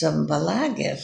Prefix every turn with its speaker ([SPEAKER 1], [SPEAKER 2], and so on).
[SPEAKER 1] Zambalager